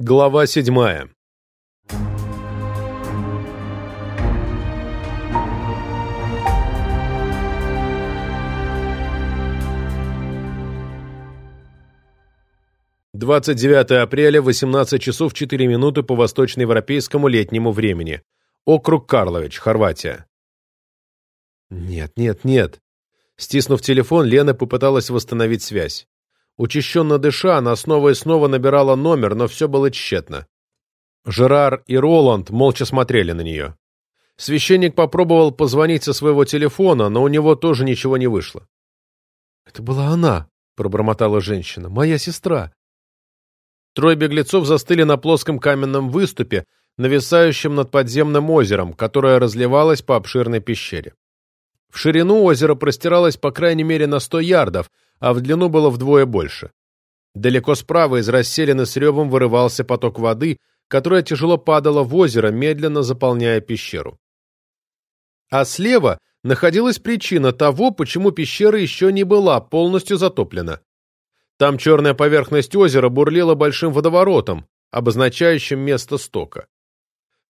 Глава седьмая. Двадцать девятое апреля, восемнадцать часов четыре минуты по восточноевропейскому летнему времени. Округ Карлович, Хорватия. Нет, нет, нет. Стиснув телефон, Лена попыталась восстановить связь. Учащенно дыша, она снова и снова набирала номер, но все было тщетно. Жерар и Роланд молча смотрели на нее. Священник попробовал позвонить со своего телефона, но у него тоже ничего не вышло. «Это была она», — пробормотала женщина, — «моя сестра». Трое беглецов застыли на плоском каменном выступе, нависающем над подземным озером, которое разливалось по обширной пещере. В ширину озеро простиралось по крайней мере на сто ярдов, а в длину было вдвое больше. Далеко справа из расселены с ревом вырывался поток воды, которая тяжело падала в озеро, медленно заполняя пещеру. А слева находилась причина того, почему пещера еще не была полностью затоплена. Там черная поверхность озера бурлила большим водоворотом, обозначающим место стока.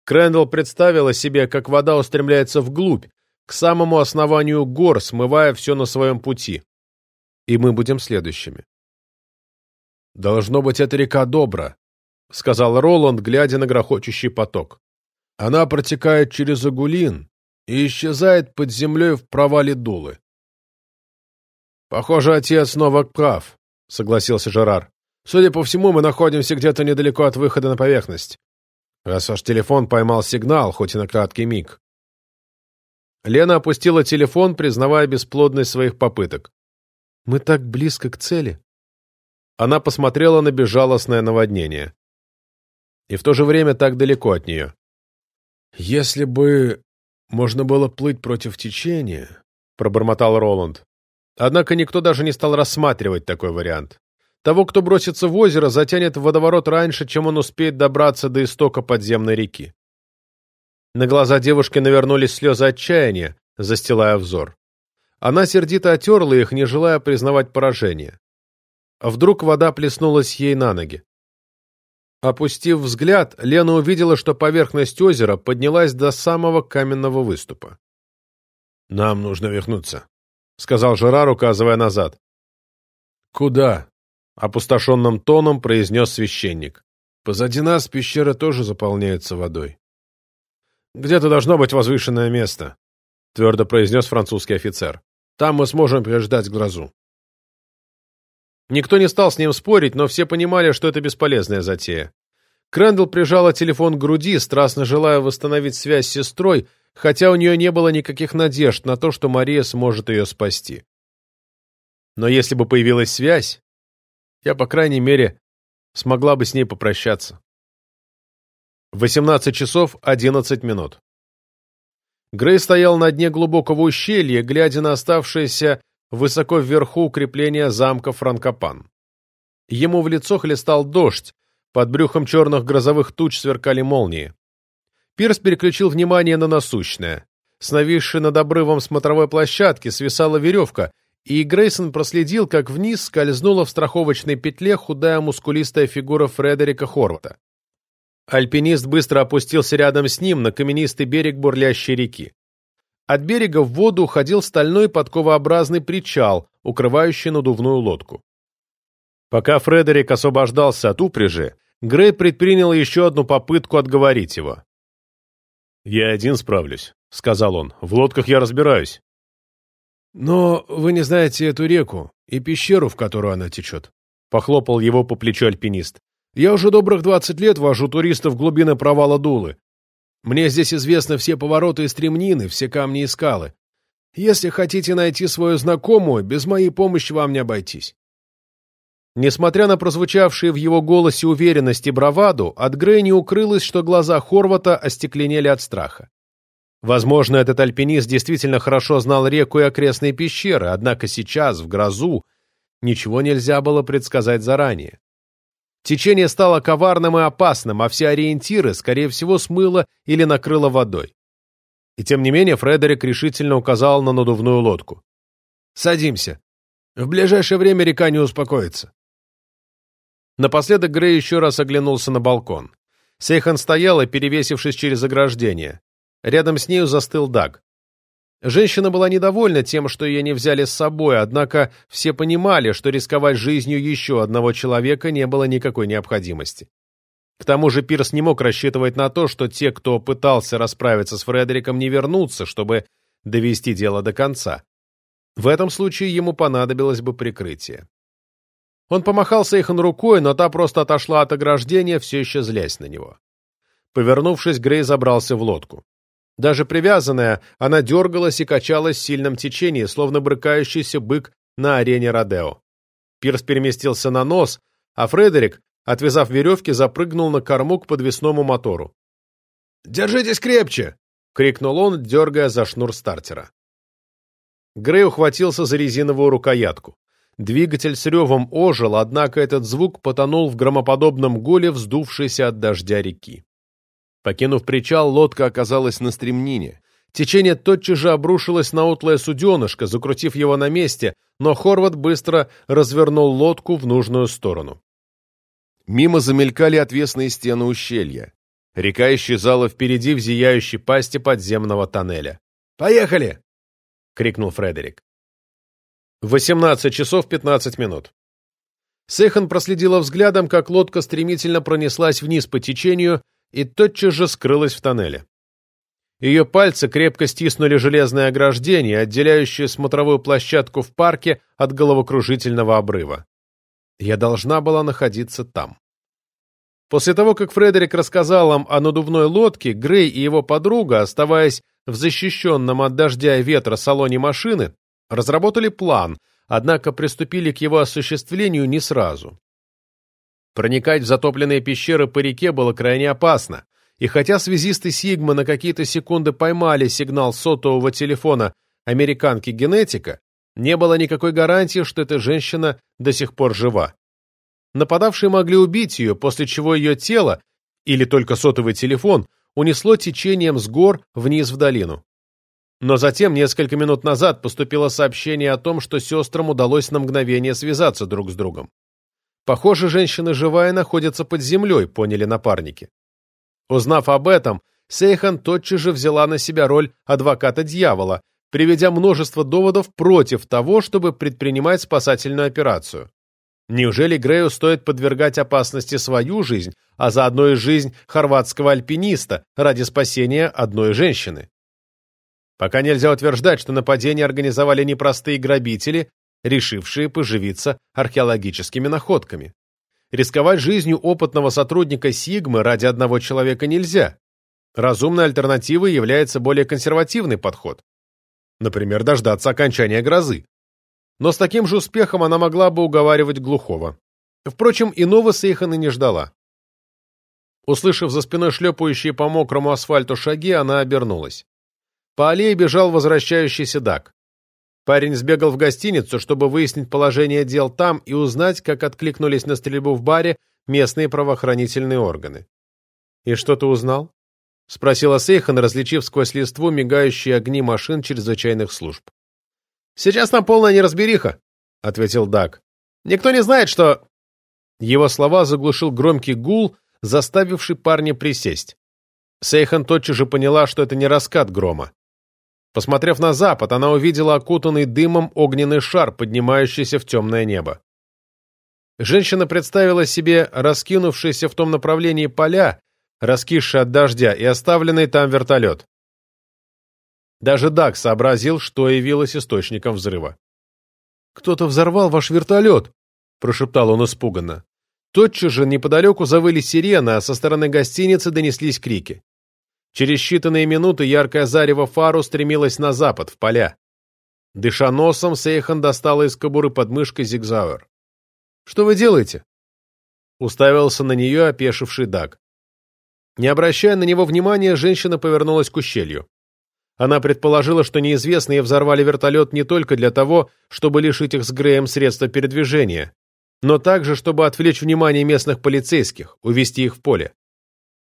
Крэндалл представила себе, как вода устремляется вглубь, к самому основанию гор, смывая все на своем пути и мы будем следующими. «Должно быть, это река Добра», — сказал Роланд, глядя на грохочущий поток. «Она протекает через Агулин и исчезает под землей в провале Дулы». «Похоже, отец снова прав», — согласился Жерар. «Судя по всему, мы находимся где-то недалеко от выхода на поверхность. Раз ваш телефон поймал сигнал, хоть и на краткий миг». Лена опустила телефон, признавая бесплодность своих попыток. Мы так близко к цели. Она посмотрела на безжалостное наводнение. И в то же время так далеко от нее. «Если бы можно было плыть против течения», — пробормотал Роланд. Однако никто даже не стал рассматривать такой вариант. Того, кто бросится в озеро, затянет в водоворот раньше, чем он успеет добраться до истока подземной реки. На глаза девушки навернулись слезы отчаяния, застилая взор. Она сердито отерла их, не желая признавать поражение. Вдруг вода плеснулась ей на ноги. Опустив взгляд, Лена увидела, что поверхность озера поднялась до самого каменного выступа. «Нам нужно вернуться», — сказал Жерар, указывая назад. «Куда?» — опустошенным тоном произнес священник. «Позади нас пещера тоже заполняется водой». «Где-то должно быть возвышенное место», — твердо произнес французский офицер. Там мы сможем переждать грозу. Никто не стал с ним спорить, но все понимали, что это бесполезная затея. Крэндалл прижала телефон к груди, страстно желая восстановить связь с сестрой, хотя у нее не было никаких надежд на то, что Мария сможет ее спасти. Но если бы появилась связь, я, по крайней мере, смогла бы с ней попрощаться. 18 часов 11 минут. Грей стоял на дне глубокого ущелья, глядя на оставшееся высоко вверху укрепление замка Франкопан. Ему в лицо хлестал дождь, под брюхом черных грозовых туч сверкали молнии. Пирс переключил внимание на насущное. С нависшей над обрывом смотровой площадки свисала веревка, и Грейсон проследил, как вниз скользнула в страховочной петле худая мускулистая фигура Фредерика Хорвата. Альпинист быстро опустился рядом с ним на каменистый берег бурлящей реки. От берега в воду уходил стальной подковообразный причал, укрывающий надувную лодку. Пока Фредерик освобождался от упряжи, Грей предпринял еще одну попытку отговорить его. «Я один справлюсь», — сказал он. «В лодках я разбираюсь». «Но вы не знаете эту реку и пещеру, в которую она течет», — похлопал его по плечу альпинист. Я уже добрых двадцать лет вожу туристов в глубины провала Дулы. Мне здесь известны все повороты и стремнины, все камни и скалы. Если хотите найти свою знакомую, без моей помощи вам не обойтись». Несмотря на прозвучавшие в его голосе уверенность и браваду, от Грей не укрылось, что глаза Хорвата остекленели от страха. Возможно, этот альпинист действительно хорошо знал реку и окрестные пещеры, однако сейчас, в грозу, ничего нельзя было предсказать заранее. Течение стало коварным и опасным, а все ориентиры, скорее всего, смыло или накрыло водой. И тем не менее Фредерик решительно указал на надувную лодку. «Садимся. В ближайшее время река не успокоится». Напоследок Грей еще раз оглянулся на балкон. Сейхан стояла, перевесившись через ограждение. Рядом с нею застыл Даг. Женщина была недовольна тем, что ее не взяли с собой, однако все понимали, что рисковать жизнью еще одного человека не было никакой необходимости. К тому же Пирс не мог рассчитывать на то, что те, кто пытался расправиться с Фредериком, не вернутся, чтобы довести дело до конца. В этом случае ему понадобилось бы прикрытие. Он помахал Сейхан рукой, но та просто отошла от ограждения, все еще злясь на него. Повернувшись, Грей забрался в лодку. Даже привязанная, она дергалась и качалась в сильном течении, словно брыкающийся бык на арене Родео. Пирс переместился на нос, а Фредерик, отвязав веревки, запрыгнул на корму к подвесному мотору. «Держитесь крепче!» — крикнул он, дергая за шнур стартера. Грей ухватился за резиновую рукоятку. Двигатель с ревом ожил, однако этот звук потонул в громоподобном гуле вздувшейся от дождя реки. Покинув причал, лодка оказалась на стремнине. Течение тотчас же обрушилось на утлое суденышко, закрутив его на месте, но Хорват быстро развернул лодку в нужную сторону. Мимо замелькали отвесные стены ущелья. Река исчезала впереди в зияющей пасти подземного тоннеля. «Поехали!» — крикнул Фредерик. 18 часов 15 минут. Сейхан проследила взглядом, как лодка стремительно пронеслась вниз по течению и тотчас же скрылась в тоннеле. Ее пальцы крепко стиснули железное ограждение, отделяющее смотровую площадку в парке от головокружительного обрыва. Я должна была находиться там. После того, как Фредерик рассказал им о надувной лодке, Грей и его подруга, оставаясь в защищенном от дождя и ветра салоне машины, разработали план, однако приступили к его осуществлению не сразу. Проникать в затопленные пещеры по реке было крайне опасно, и хотя связисты Сигма на какие-то секунды поймали сигнал сотового телефона американки генетика, не было никакой гарантии, что эта женщина до сих пор жива. Нападавшие могли убить ее, после чего ее тело, или только сотовый телефон, унесло течением с гор вниз в долину. Но затем, несколько минут назад, поступило сообщение о том, что сестрам удалось на мгновение связаться друг с другом. Похоже, женщина живая находится под землей, поняли напарники. Узнав об этом, Сейхан тотчас же взяла на себя роль адвоката дьявола, приведя множество доводов против того, чтобы предпринимать спасательную операцию. Неужели Грею стоит подвергать опасности свою жизнь, а заодно и жизнь хорватского альпиниста ради спасения одной женщины? Пока нельзя утверждать, что нападение организовали непростые грабители, решившие поживиться археологическими находками. Рисковать жизнью опытного сотрудника Сигмы ради одного человека нельзя. Разумной альтернативой является более консервативный подход. Например, дождаться окончания грозы. Но с таким же успехом она могла бы уговаривать глухого. Впрочем, иного Сейхана не ждала. Услышав за спиной шлепающие по мокрому асфальту шаги, она обернулась. По аллее бежал возвращающийся Дак. Парень сбегал в гостиницу, чтобы выяснить положение дел там и узнать, как откликнулись на стрельбу в баре местные правоохранительные органы. «И что ты узнал?» — спросила Сейхан, различив сквозь листву мигающие огни машин чрезвычайных служб. «Сейчас там полная неразбериха», — ответил Дак. «Никто не знает, что...» Его слова заглушил громкий гул, заставивший парня присесть. Сейхан тотчас же поняла, что это не раскат грома. Посмотрев на запад, она увидела окутанный дымом огненный шар, поднимающийся в темное небо. Женщина представила себе раскинувшиеся в том направлении поля, раскисшие от дождя, и оставленный там вертолет. Даже Даг сообразил, что явилось источником взрыва. «Кто-то взорвал ваш вертолет!» — прошептал он испуганно. Тотчас же неподалеку завыли сирены, а со стороны гостиницы донеслись крики. Через считанные минуты яркое зарево фару стремилось на запад, в поля. Дыша носом, Сейхан достала из кобуры подмышкой зигзауэр. «Что вы делаете?» Уставился на нее опешивший Даг. Не обращая на него внимания, женщина повернулась к ущелью. Она предположила, что неизвестные взорвали вертолет не только для того, чтобы лишить их с Греем средства передвижения, но также, чтобы отвлечь внимание местных полицейских, увести их в поле.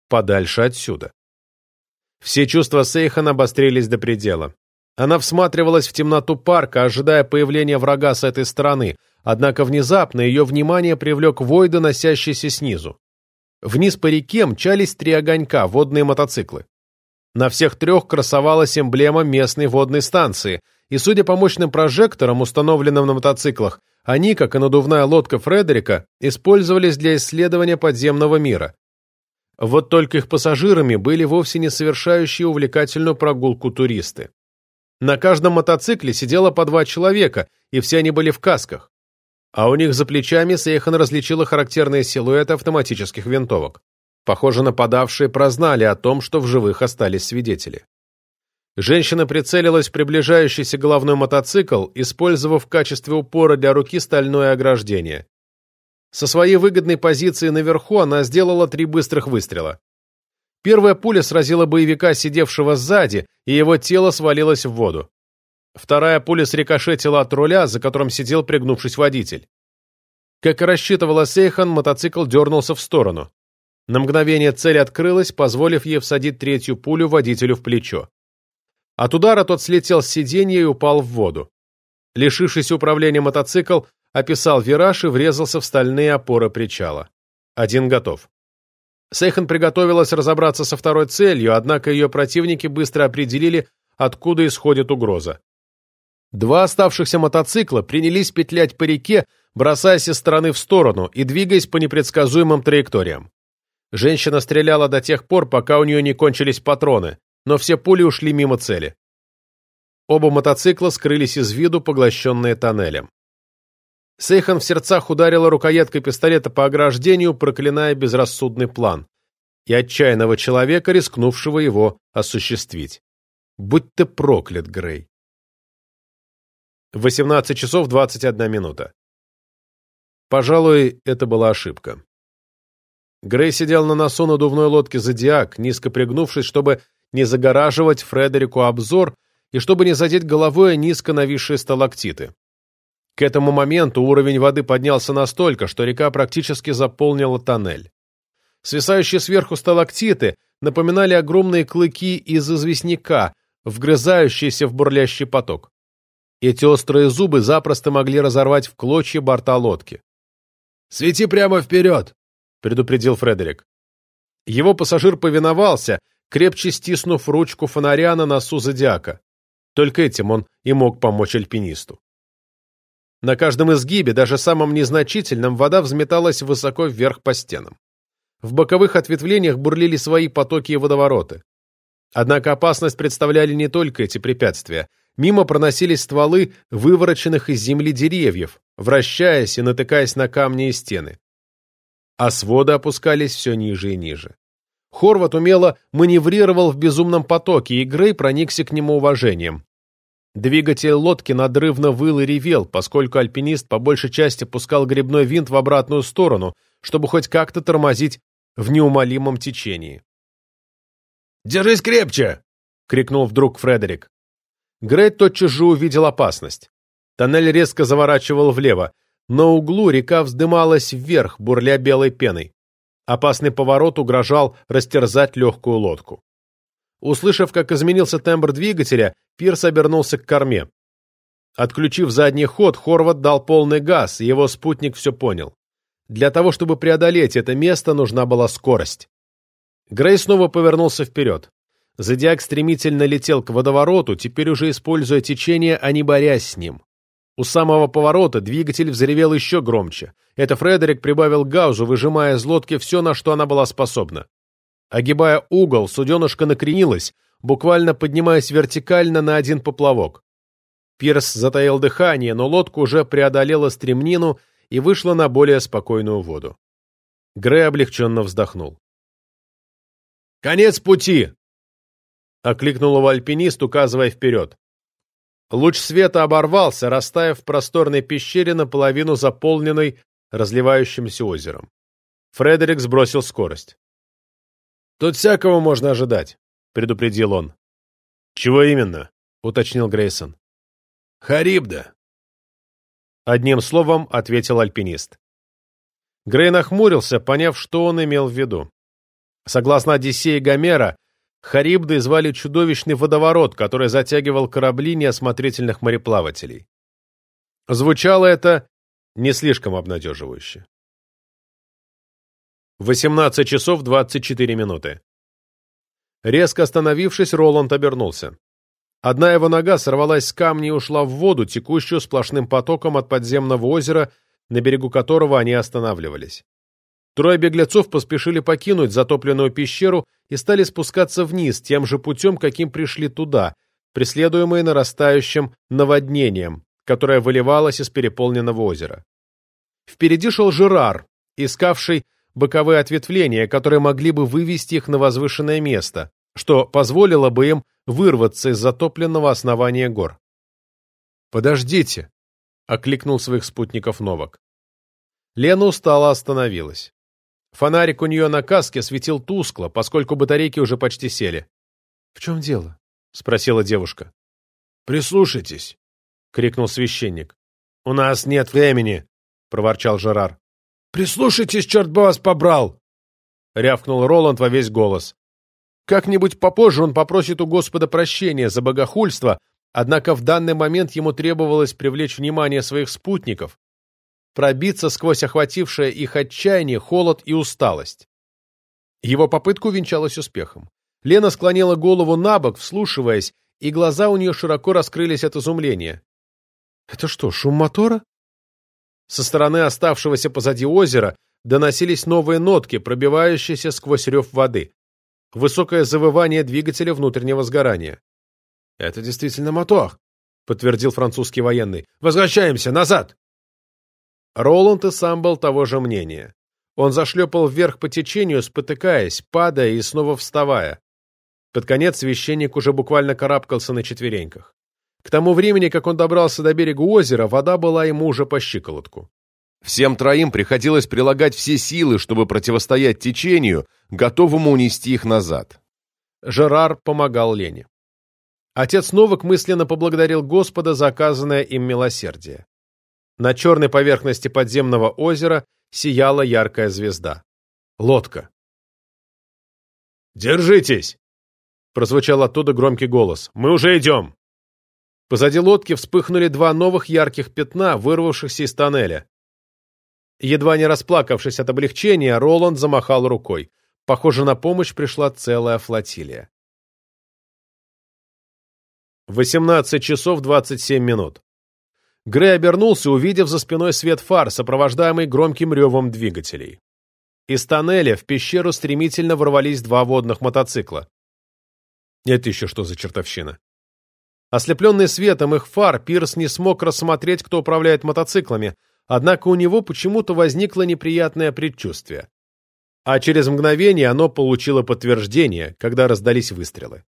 Подальше отсюда. Все чувства Сейхан обострились до предела. Она всматривалась в темноту парка, ожидая появления врага с этой стороны, однако внезапно ее внимание привлек вой, доносящийся снизу. Вниз по реке мчались три огонька, водные мотоциклы. На всех трех красовалась эмблема местной водной станции, и, судя по мощным прожекторам, установленным на мотоциклах, они, как и надувная лодка Фредерика, использовались для исследования подземного мира. Вот только их пассажирами были вовсе не совершающие увлекательную прогулку туристы. На каждом мотоцикле сидело по два человека, и все они были в касках. А у них за плечами Сейхан различила характерные силуэты автоматических винтовок. Похоже, нападавшие прознали о том, что в живых остались свидетели. Женщина прицелилась в приближающийся головной мотоцикл, использовав в качестве упора для руки стальное ограждение. Со своей выгодной позиции наверху она сделала три быстрых выстрела. Первая пуля сразила боевика, сидевшего сзади, и его тело свалилось в воду. Вторая пуля срикошетила от руля, за которым сидел пригнувшись водитель. Как и рассчитывала Сейхан, мотоцикл дернулся в сторону. На мгновение цель открылась, позволив ей всадить третью пулю водителю в плечо. От удара тот слетел с сиденья и упал в воду. Лишившись управления мотоцикл, описал вираж и врезался в стальные опоры причала. Один готов. Сейхан приготовилась разобраться со второй целью, однако ее противники быстро определили, откуда исходит угроза. Два оставшихся мотоцикла принялись петлять по реке, бросаясь из стороны в сторону и двигаясь по непредсказуемым траекториям. Женщина стреляла до тех пор, пока у нее не кончились патроны, но все пули ушли мимо цели. Оба мотоцикла скрылись из виду, поглощенные тоннелем. Сейхан в сердцах ударила рукояткой пистолета по ограждению, проклиная безрассудный план и отчаянного человека, рискнувшего его осуществить. Будь ты проклят, Грей. 18 часов 21 минута. Пожалуй, это была ошибка. Грей сидел на носу надувной лодки «Зодиак», низко пригнувшись, чтобы не загораживать Фредерику обзор и чтобы не задеть головой низко нависшие сталактиты. К этому моменту уровень воды поднялся настолько, что река практически заполнила тоннель. Свисающие сверху сталактиты напоминали огромные клыки из известняка, вгрызающиеся в бурлящий поток. Эти острые зубы запросто могли разорвать в клочья борта лодки. «Свети прямо вперед!» — предупредил Фредерик. Его пассажир повиновался, крепче стиснув ручку фонаря на носу зодиака. Только этим он и мог помочь альпинисту. На каждом изгибе, даже самом незначительном, вода взметалась высоко вверх по стенам. В боковых ответвлениях бурлили свои потоки и водовороты. Однако опасность представляли не только эти препятствия. Мимо проносились стволы вывороченных из земли деревьев, вращаясь и натыкаясь на камни и стены. А своды опускались все ниже и ниже. Хорват умело маневрировал в безумном потоке, и Грей проникся к нему уважением. Двигатель лодки надрывно выл и ревел, поскольку альпинист по большей части пускал грибной винт в обратную сторону, чтобы хоть как-то тормозить в неумолимом течении. «Держись крепче!» — крикнул вдруг Фредерик. Грей тотчас же увидел опасность. Тоннель резко заворачивал влево. На углу река вздымалась вверх, бурля белой пеной. Опасный поворот угрожал растерзать легкую лодку. Услышав, как изменился тембр двигателя, Пирс обернулся к корме. Отключив задний ход, Хорват дал полный газ, и его спутник все понял. Для того, чтобы преодолеть это место, нужна была скорость. Грей снова повернулся вперед. Зодиак стремительно летел к водовороту, теперь уже используя течение, а не борясь с ним. У самого поворота двигатель взревел еще громче. Это Фредерик прибавил гаузу, выжимая из лодки все, на что она была способна. Огибая угол, суденышко накренилось, буквально поднимаясь вертикально на один поплавок. Пирс затаил дыхание, но лодка уже преодолела стремнину и вышла на более спокойную воду. Грей облегченно вздохнул. «Конец пути!» — окликнул его альпинист, указывая вперед. Луч света оборвался, растаяв в просторной пещере, наполовину заполненной разливающимся озером. Фредерик сбросил скорость. «Тут всякого можно ожидать», — предупредил он. «Чего именно?» — уточнил Грейсон. «Харибда». Одним словом ответил альпинист. Грей нахмурился, поняв, что он имел в виду. Согласно Одиссее Гомера, Харибдой звали чудовищный водоворот, который затягивал корабли неосмотрительных мореплавателей. Звучало это не слишком обнадеживающе. 18 часов 24 минуты. Резко остановившись, Роланд обернулся. Одна его нога сорвалась с камня и ушла в воду, текущую сплошным потоком от подземного озера, на берегу которого они останавливались. Трое беглецов поспешили покинуть затопленную пещеру и стали спускаться вниз тем же путем, каким пришли туда, преследуемые нарастающим наводнением, которое выливалось из переполненного озера. Впереди шел Жерар, искавший боковые ответвления, которые могли бы вывести их на возвышенное место, что позволило бы им вырваться из затопленного основания гор. «Подождите!» — окликнул своих спутников Новак. Лена устало остановилась. Фонарик у нее на каске светил тускло, поскольку батарейки уже почти сели. — В чем дело? — спросила девушка. — Прислушайтесь, — крикнул священник. — У нас нет времени, — проворчал Жерар. — Прислушайтесь, черт бы вас побрал! — рявкнул Роланд во весь голос. Как-нибудь попозже он попросит у Господа прощения за богохульство, однако в данный момент ему требовалось привлечь внимание своих спутников, пробиться сквозь охватившее их отчаяние, холод и усталость. Его попытка увенчалась успехом. Лена склонила голову на бок, вслушиваясь, и глаза у нее широко раскрылись от изумления. «Это что, шум мотора?» Со стороны оставшегося позади озера доносились новые нотки, пробивающиеся сквозь рев воды. Высокое завывание двигателя внутреннего сгорания. «Это действительно мотор», — подтвердил французский военный. «Возвращаемся! Назад!» Роланд и сам был того же мнения. Он зашлепал вверх по течению, спотыкаясь, падая и снова вставая. Под конец священник уже буквально карабкался на четвереньках. К тому времени, как он добрался до берега озера, вода была ему уже по щиколотку. Всем троим приходилось прилагать все силы, чтобы противостоять течению, готовому унести их назад. Жерар помогал Лене. Отец Новак мысленно поблагодарил Господа за оказанное им милосердие. На черной поверхности подземного озера сияла яркая звезда. Лодка. «Держитесь!» — прозвучал оттуда громкий голос. «Мы уже идем!» Позади лодки вспыхнули два новых ярких пятна, вырвавшихся из тоннеля. Едва не расплакавшись от облегчения, Роланд замахал рукой. Похоже, на помощь пришла целая флотилия. 18 часов 27 минут. Грей обернулся, увидев за спиной свет фар, сопровождаемый громким ревом двигателей. Из тоннеля в пещеру стремительно ворвались два водных мотоцикла. Это еще что за чертовщина? Ослепленный светом их фар, Пирс не смог рассмотреть, кто управляет мотоциклами, однако у него почему-то возникло неприятное предчувствие. А через мгновение оно получило подтверждение, когда раздались выстрелы.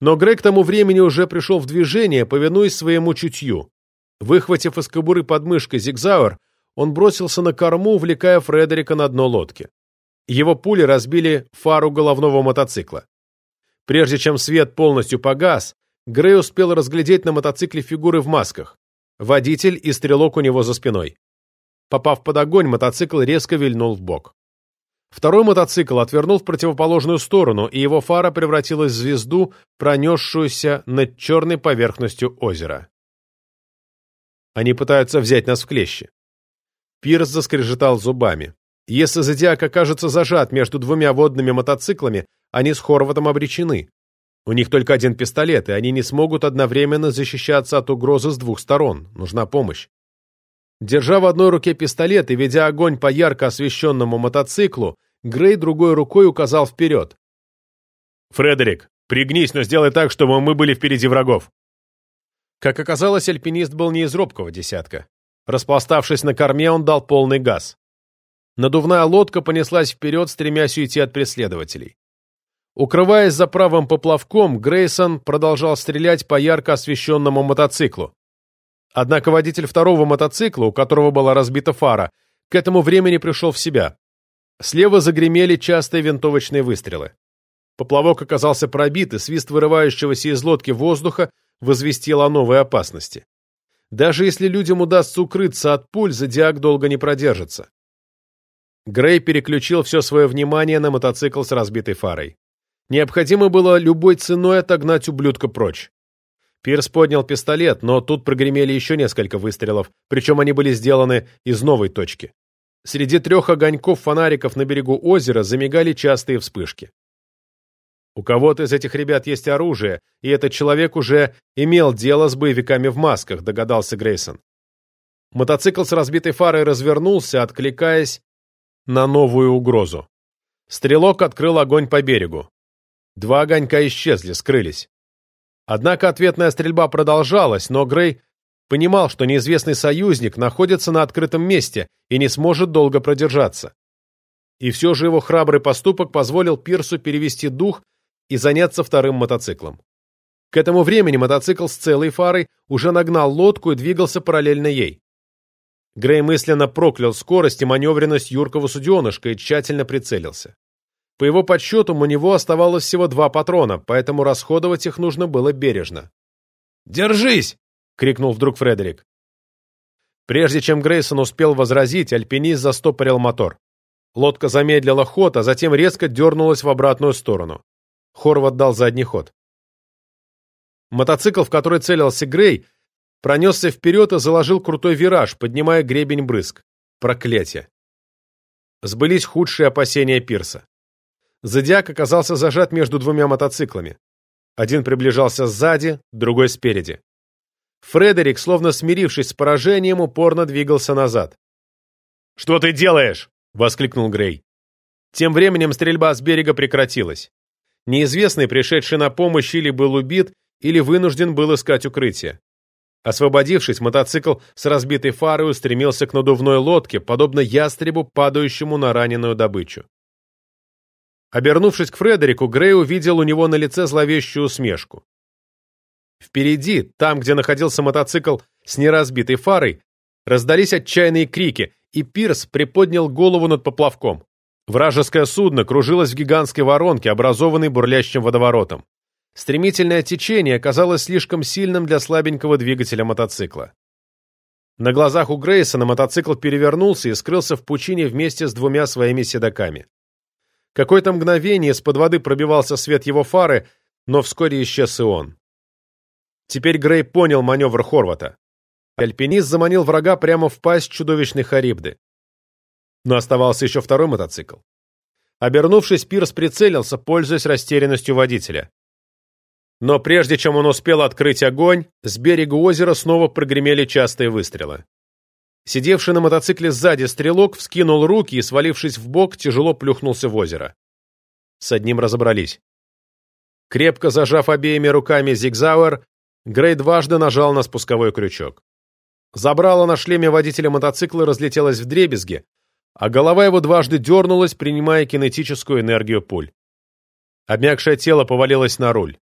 Но Грег к тому времени уже пришел в движение, повинуясь своему чутью. Выхватив из кобуры подмышкой зигзауэр, он бросился на корму, увлекая Фредерика на дно лодки. Его пули разбили фару головного мотоцикла. Прежде чем свет полностью погас, Грей успел разглядеть на мотоцикле фигуры в масках. Водитель и стрелок у него за спиной. Попав под огонь, мотоцикл резко вильнул в бок. Второй мотоцикл отвернул в противоположную сторону, и его фара превратилась в звезду, пронесшуюся над черной поверхностью озера. Они пытаются взять нас в клещи. Пирс заскрежетал зубами. Если Зодиак окажется зажат между двумя водными мотоциклами, они с Хорватом обречены. У них только один пистолет, и они не смогут одновременно защищаться от угрозы с двух сторон. Нужна помощь. Держа в одной руке пистолет и ведя огонь по ярко освещенному мотоциклу, Грей другой рукой указал вперед. «Фредерик, пригнись, но сделай так, чтобы мы были впереди врагов». Как оказалось, альпинист был не из робкого десятка. Распластавшись на корме, он дал полный газ. Надувная лодка понеслась вперед, стремясь уйти от преследователей. Укрываясь за правым поплавком, Грейсон продолжал стрелять по ярко освещенному мотоциклу. Однако водитель второго мотоцикла, у которого была разбита фара, к этому времени пришел в себя. Слева загремели частые винтовочные выстрелы. Поплавок оказался пробит, и свист вырывающегося из лодки воздуха возвестил о новой опасности. Даже если людям удастся укрыться от пуль, Зодиак долго не продержится. Грей переключил все свое внимание на мотоцикл с разбитой фарой. Необходимо было любой ценой отогнать ублюдка прочь. Пирс поднял пистолет, но тут прогремели еще несколько выстрелов, причем они были сделаны из новой точки. Среди трех огоньков фонариков на берегу озера замигали частые вспышки. У кого-то из этих ребят есть оружие, и этот человек уже имел дело с боевиками в масках, догадался Грейсон. Мотоцикл с разбитой фарой развернулся, откликаясь на новую угрозу. Стрелок открыл огонь по берегу. Два огонька исчезли, скрылись. Однако ответная стрельба продолжалась, но Грей понимал, что неизвестный союзник находится на открытом месте и не сможет долго продержаться. И все же его храбрый поступок позволил Пирсу перевести дух и заняться вторым мотоциклом. К этому времени мотоцикл с целой фарой уже нагнал лодку и двигался параллельно ей. Грей мысленно проклял скорость и маневренность юркого суденышка и тщательно прицелился. По его подсчетам, у него оставалось всего два патрона, поэтому расходовать их нужно было бережно. «Держись!» — крикнул вдруг Фредерик. Прежде чем Грейсон успел возразить, альпинист застопорил мотор. Лодка замедлила ход, а затем резко дернулась в обратную сторону. Хорват дал задний ход. Мотоцикл, в который целился Грей, пронесся вперед и заложил крутой вираж, поднимая гребень брызг. Проклятие. Сбылись худшие опасения Пирса. Зодиак оказался зажат между двумя мотоциклами. Один приближался сзади, другой спереди. Фредерик, словно смирившись с поражением, упорно двигался назад. «Что ты делаешь?» — воскликнул Грей. Тем временем стрельба с берега прекратилась. Неизвестный, пришедший на помощь, или был убит, или вынужден был искать укрытие. Освободившись, мотоцикл с разбитой фарой устремился к надувной лодке, подобно ястребу, падающему на раненую добычу. Обернувшись к Фредерику, Грей увидел у него на лице зловещую усмешку. Впереди, там, где находился мотоцикл с неразбитой фарой, раздались отчаянные крики, и Пирс приподнял голову над поплавком. Вражеское судно кружилось в гигантской воронке, образованной бурлящим водоворотом. Стремительное течение оказалось слишком сильным для слабенького двигателя мотоцикла. На глазах у Грейсона мотоцикл перевернулся и скрылся в пучине вместе с двумя своими седаками. Какое-то мгновение из-под воды пробивался свет его фары, но вскоре исчез и он. Теперь Грей понял маневр Хорвата. Альпинист заманил врага прямо в пасть чудовищной Харибды. Но оставался еще второй мотоцикл. Обернувшись, Пирс прицелился, пользуясь растерянностью водителя. Но прежде чем он успел открыть огонь, с берега озера снова прогремели частые выстрелы. Сидевший на мотоцикле сзади стрелок вскинул руки и, свалившись в бок, тяжело плюхнулся в озеро. С одним разобрались. Крепко зажав обеими руками зигзауэр, Грей дважды нажал на спусковой крючок. Забрало на шлеме водителя мотоцикла разлетелось в дребезги, а голова его дважды дернулась, принимая кинетическую энергию пуль. Обмякшее тело повалилось на руль.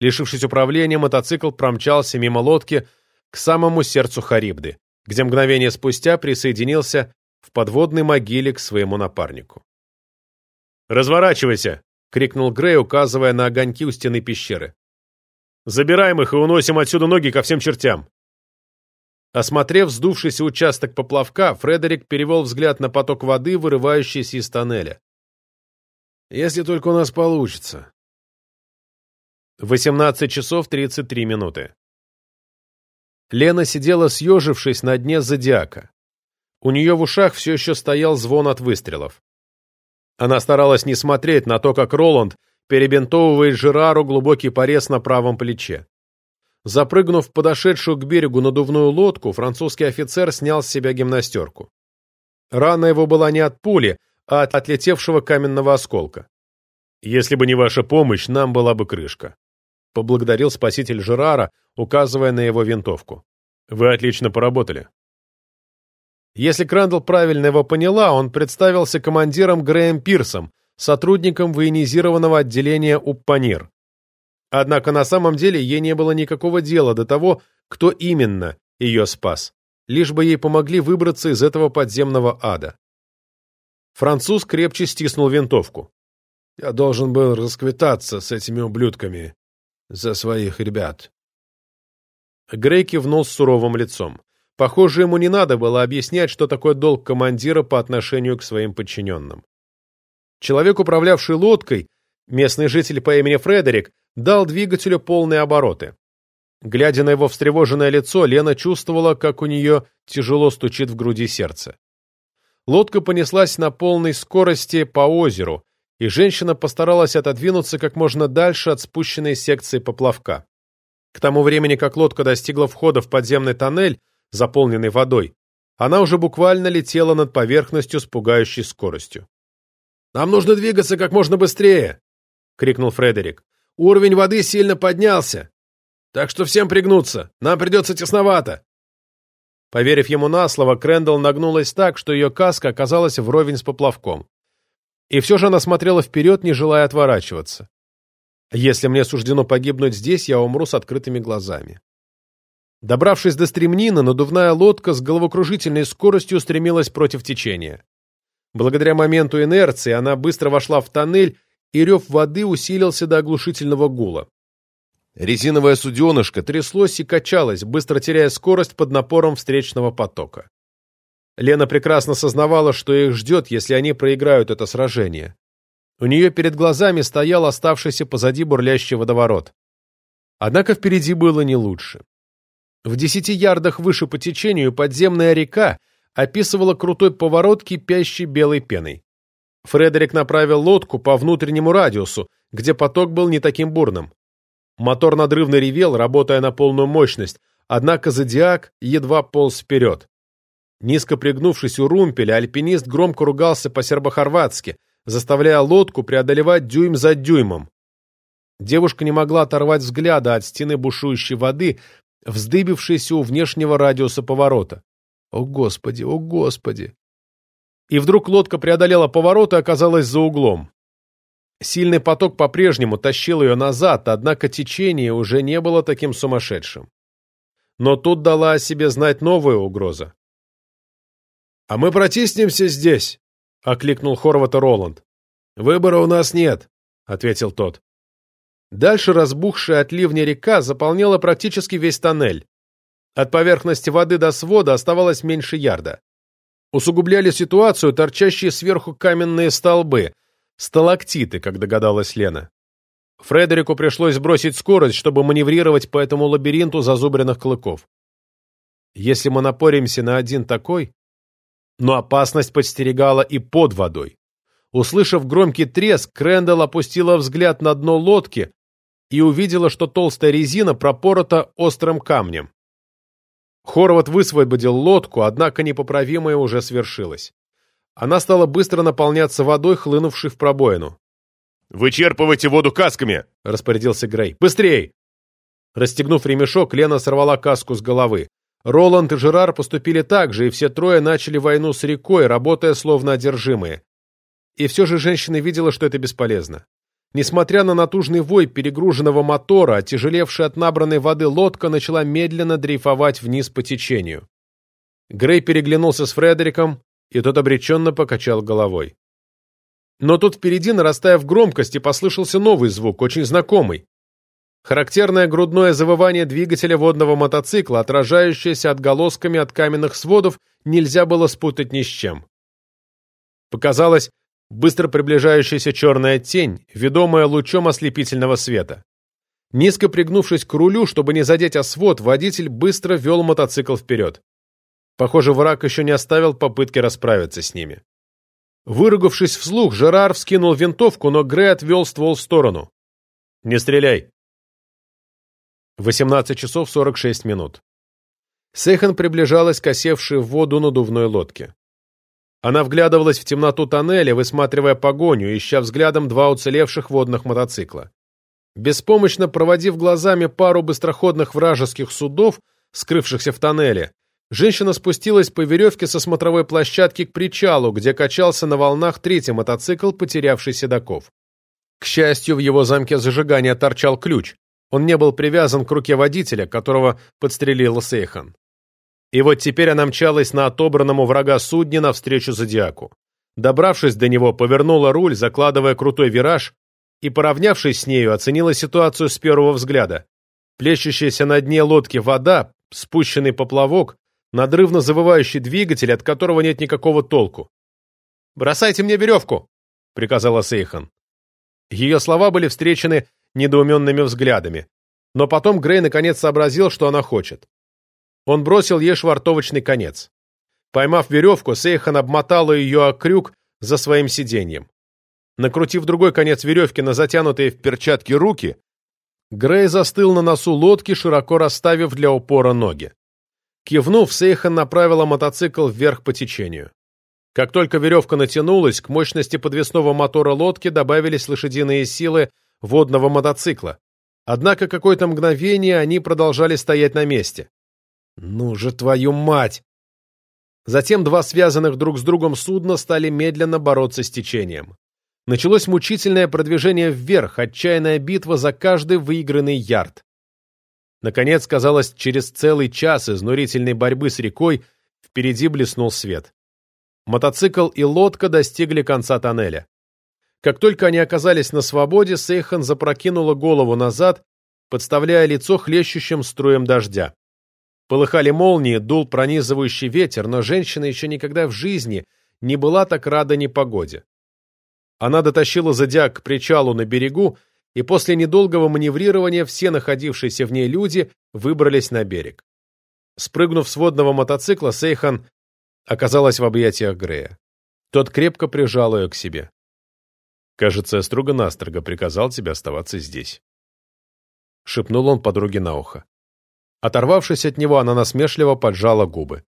Лишившись управления, мотоцикл промчался мимо лодки к самому сердцу Харибды, где мгновение спустя присоединился в подводной могиле к своему напарнику. «Разворачивайся!» — крикнул Грей, указывая на огоньки у стены пещеры. «Забираем их и уносим отсюда ноги ко всем чертям!» Осмотрев сдувшийся участок поплавка, Фредерик перевел взгляд на поток воды, вырывающийся из тоннеля. «Если только у нас получится», 18 часов 33 минуты. Лена сидела съежившись на дне зодиака. У нее в ушах все еще стоял звон от выстрелов. Она старалась не смотреть на то, как Роланд перебинтовывает Жерару глубокий порез на правом плече. Запрыгнув в подошедшую к берегу надувную лодку, французский офицер снял с себя гимнастерку. Рана его была не от пули, а от отлетевшего каменного осколка. «Если бы не ваша помощь, нам была бы крышка», поблагодарил спаситель Жерара, указывая на его винтовку. «Вы отлично поработали». Если Крандл правильно его поняла, он представился командиром Грэем Пирсом, сотрудником военизированного отделения Уппанир. Однако на самом деле ей не было никакого дела до того, кто именно ее спас, лишь бы ей помогли выбраться из этого подземного ада. Француз крепче стиснул винтовку. «Я должен был расквитаться с этими ублюдками за своих ребят. Грей кивнул с суровым лицом. Похоже, ему не надо было объяснять, что такое долг командира по отношению к своим подчиненным. Человек, управлявший лодкой, Местный житель по имени Фредерик дал двигателю полные обороты. Глядя на его встревоженное лицо, Лена чувствовала, как у нее тяжело стучит в груди сердце. Лодка понеслась на полной скорости по озеру, и женщина постаралась отодвинуться как можно дальше от спущенной секции поплавка. К тому времени, как лодка достигла входа в подземный тоннель, заполненный водой, она уже буквально летела над поверхностью с пугающей скоростью. «Нам нужно двигаться как можно быстрее!» — крикнул Фредерик. «Уровень воды сильно поднялся!» Так что всем пригнуться. Нам придется тесновато. Поверив ему на слово, Крэндалл нагнулась так, что ее каска оказалась вровень с поплавком. И все же она смотрела вперед, не желая отворачиваться. Если мне суждено погибнуть здесь, я умру с открытыми глазами. Добравшись до стремнины, надувная лодка с головокружительной скоростью стремилась против течения. Благодаря моменту инерции она быстро вошла в тоннель, и рев воды усилился до оглушительного гула. Резиновое суденышко тряслось и качалось, быстро теряя скорость под напором встречного потока. Лена прекрасно сознавала, что их ждет, если они проиграют это сражение. У нее перед глазами стоял оставшийся позади бурлящий водоворот. Однако впереди было не лучше. В десяти ярдах выше по течению подземная река описывала крутой поворот кипящей белой пеной. Фредерик направил лодку по внутреннему радиусу, где поток был не таким бурным. Мотор надрывно ревел, работая на полную мощность, однако «Зодиак» едва полз вперед. Низко пригнувшись у румпеля, альпинист громко ругался по-сербохорватски, заставляя лодку преодолевать дюйм за дюймом. Девушка не могла оторвать взгляда от стены бушующей воды, вздыбившейся у внешнего радиуса поворота. О, Господи, о, Господи! И вдруг лодка преодолела поворот и оказалась за углом. Сильный поток по-прежнему тащил ее назад, однако течение уже не было таким сумасшедшим. Но тут дала о себе знать новая угроза. «А мы протиснемся здесь!» — окликнул Хорвата Роланд. «Выбора у нас нет», — ответил тот. Дальше разбухшая от ливня река заполняла практически весь тоннель. От поверхности воды до свода оставалось меньше ярда. Усугубляли ситуацию торчащие сверху каменные столбы — Сталактиты, как догадалась Лена. Фредерику пришлось сбросить скорость, чтобы маневрировать по этому лабиринту зазубренных клыков. Если мы напоримся на один такой... Но опасность подстерегала и под водой. Услышав громкий треск, Крэндалл опустила взгляд на дно лодки и увидела, что толстая резина пропорота острым камнем. Хорват высвободил лодку, однако непоправимое уже свершилось. Она стала быстро наполняться водой, хлынувшей в пробоину. «Вычерпывайте воду касками!» — распорядился Грей. «Быстрей!» Расстегнув ремешок, Лена сорвала каску с головы. Роланд и Жерар поступили так же, и все трое начали войну с рекой, работая словно одержимые. И все же женщина видела, что это бесполезно. Несмотря на натужный вой перегруженного мотора, тяжелевшая от набранной воды лодка начала медленно дрейфовать вниз по течению. Грей переглянулся с Фредериком, и тот обреченно покачал головой. Но тут впереди, нарастая в громкости, послышался новый звук, очень знакомый. Характерное грудное завывание двигателя водного мотоцикла, отражающееся отголосками от каменных сводов, нельзя было спутать ни с чем. Показалась быстро приближающаяся черная тень, ведомая лучом ослепительного света. Низко пригнувшись к рулю, чтобы не задеть о свод, водитель быстро вел мотоцикл вперед. Похоже, враг еще не оставил попытки расправиться с ними. Выругавшись вслух, Жерар вскинул винтовку, но Грей отвел ствол в сторону. «Не стреляй!» 18 часов 46 минут. Сейхан приближалась к осевшей в воду надувной лодке. Она вглядывалась в темноту тоннеля, высматривая погоню, ища взглядом два уцелевших водных мотоцикла. Беспомощно проводив глазами пару быстроходных вражеских судов, скрывшихся в тоннеле, Женщина спустилась по веревке со смотровой площадки к причалу, где качался на волнах третий мотоцикл, потерявший седаков. К счастью, в его замке зажигания торчал ключ. Он не был привязан к руке водителя, которого подстрелила Сейхан. И вот теперь она мчалась на отобранному врага судне навстречу Зодиаку. Добравшись до него, повернула руль, закладывая крутой вираж, и, поравнявшись с нею, оценила ситуацию с первого взгляда. Плещущаяся на дне лодки вода, спущенный поплавок, надрывно завывающий двигатель, от которого нет никакого толку. «Бросайте мне веревку!» — приказала Сейхан. Ее слова были встречены недоуменными взглядами, но потом Грей наконец сообразил, что она хочет. Он бросил ей швартовочный конец. Поймав веревку, Сейхан обмотала ее о крюк за своим сиденьем. Накрутив другой конец веревки на затянутые в перчатки руки, Грей застыл на носу лодки, широко расставив для упора ноги. Кивнув, Сейхан направила мотоцикл вверх по течению. Как только веревка натянулась, к мощности подвесного мотора лодки добавились лошадиные силы водного мотоцикла. Однако какое-то мгновение они продолжали стоять на месте. «Ну же, твою мать!» Затем два связанных друг с другом судна стали медленно бороться с течением. Началось мучительное продвижение вверх, отчаянная битва за каждый выигранный ярд. Наконец, казалось, через целый час изнурительной борьбы с рекой впереди блеснул свет. Мотоцикл и лодка достигли конца тоннеля. Как только они оказались на свободе, Сейхан запрокинула голову назад, подставляя лицо хлещущим струям дождя. Полыхали молнии, дул пронизывающий ветер, но женщина еще никогда в жизни не была так рада непогоде. Она дотащила зодиак к причалу на берегу и после недолгого маневрирования все находившиеся в ней люди выбрались на берег. Спрыгнув с водного мотоцикла, Сейхан оказалась в объятиях Грея. Тот крепко прижал ее к себе. «Кажется, я строго-настрого приказал тебе оставаться здесь», — шепнул он подруге на ухо. Оторвавшись от него, она насмешливо поджала губы.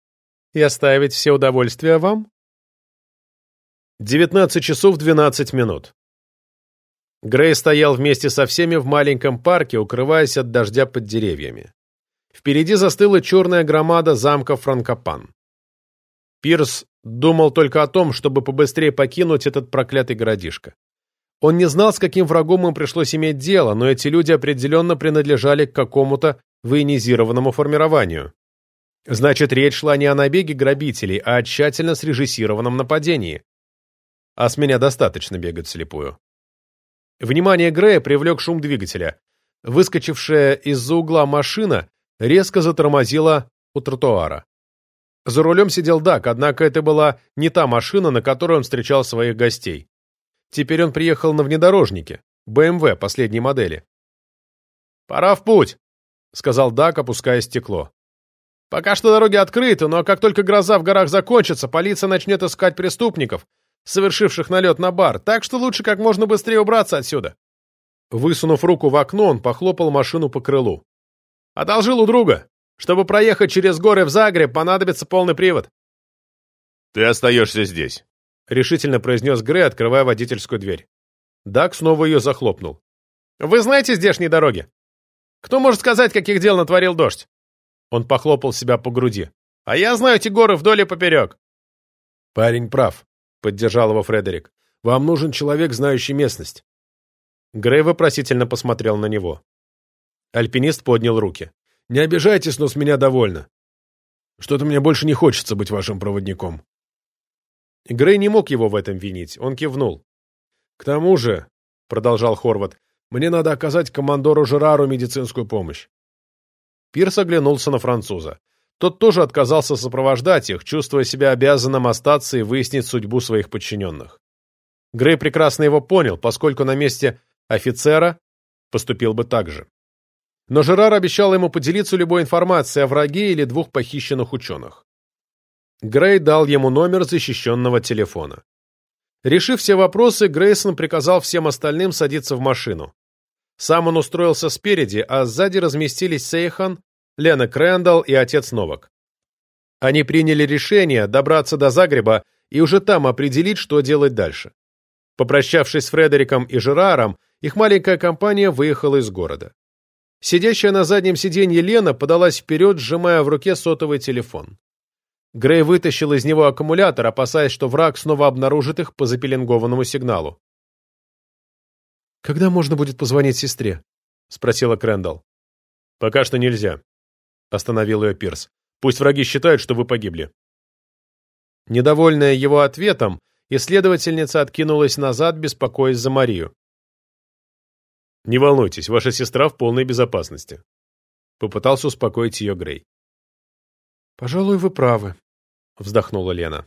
«И оставить все удовольствия вам?» Девятнадцать часов двенадцать минут. Грей стоял вместе со всеми в маленьком парке, укрываясь от дождя под деревьями. Впереди застыла черная громада замка Франкопан. Пирс думал только о том, чтобы побыстрее покинуть этот проклятый городишко. Он не знал, с каким врагом им пришлось иметь дело, но эти люди определенно принадлежали к какому-то военизированному формированию. Значит, речь шла не о набеге грабителей, а о тщательно срежиссированном нападении. А с меня достаточно бегать слепую. Внимание Грея привлек шум двигателя. Выскочившая из-за угла машина резко затормозила у тротуара. За рулем сидел Дак, однако это была не та машина, на которой он встречал своих гостей. Теперь он приехал на внедорожнике, БМВ последней модели. «Пора в путь», — сказал Дак, опуская стекло. «Пока что дороги открыты, но как только гроза в горах закончится, полиция начнет искать преступников, совершивших налет на бар, так что лучше как можно быстрее убраться отсюда». Высунув руку в окно, он похлопал машину по крылу. «Одолжил у друга. Чтобы проехать через горы в Загреб, понадобится полный привод». «Ты остаешься здесь», — решительно произнес Грей, открывая водительскую дверь. Дак снова ее захлопнул. «Вы знаете здешние дороги? Кто может сказать, каких дел натворил дождь?» Он похлопал себя по груди. «А я знаю эти горы вдоль и поперек». «Парень прав», — поддержал его Фредерик. «Вам нужен человек, знающий местность». Грей вопросительно посмотрел на него. Альпинист поднял руки. «Не обижайтесь, но с меня довольно. Что-то мне больше не хочется быть вашим проводником». Грей не мог его в этом винить, он кивнул. «К тому же», — продолжал Хорват, — «мне надо оказать командору Жерару медицинскую помощь». Пирс оглянулся на француза. Тот тоже отказался сопровождать их, чувствуя себя обязанным остаться и выяснить судьбу своих подчиненных. Грей прекрасно его понял, поскольку на месте офицера поступил бы так же. Но Жерар обещал ему поделиться любой информацией о враге или двух похищенных ученых. Грей дал ему номер защищенного телефона. Решив все вопросы, Грейсон приказал всем остальным садиться в машину. Сам он устроился спереди, а сзади разместились Сейхан, Лена Крэндалл и отец Новак. Они приняли решение добраться до Загреба и уже там определить, что делать дальше. Попрощавшись с Фредериком и Жераром, их маленькая компания выехала из города. Сидящая на заднем сиденье Лена подалась вперед, сжимая в руке сотовый телефон. Грей вытащил из него аккумулятор, опасаясь, что враг снова обнаружит их по запеленгованному сигналу. «Когда можно будет позвонить сестре?» — спросила Крэндалл. «Пока что нельзя», Остановил ее Пирс. «Пусть враги считают, что вы погибли». Недовольная его ответом, исследовательница откинулась назад, беспокоясь за Марию. «Не волнуйтесь, ваша сестра в полной безопасности», — попытался успокоить ее Грей. «Пожалуй, вы правы», — вздохнула Лена.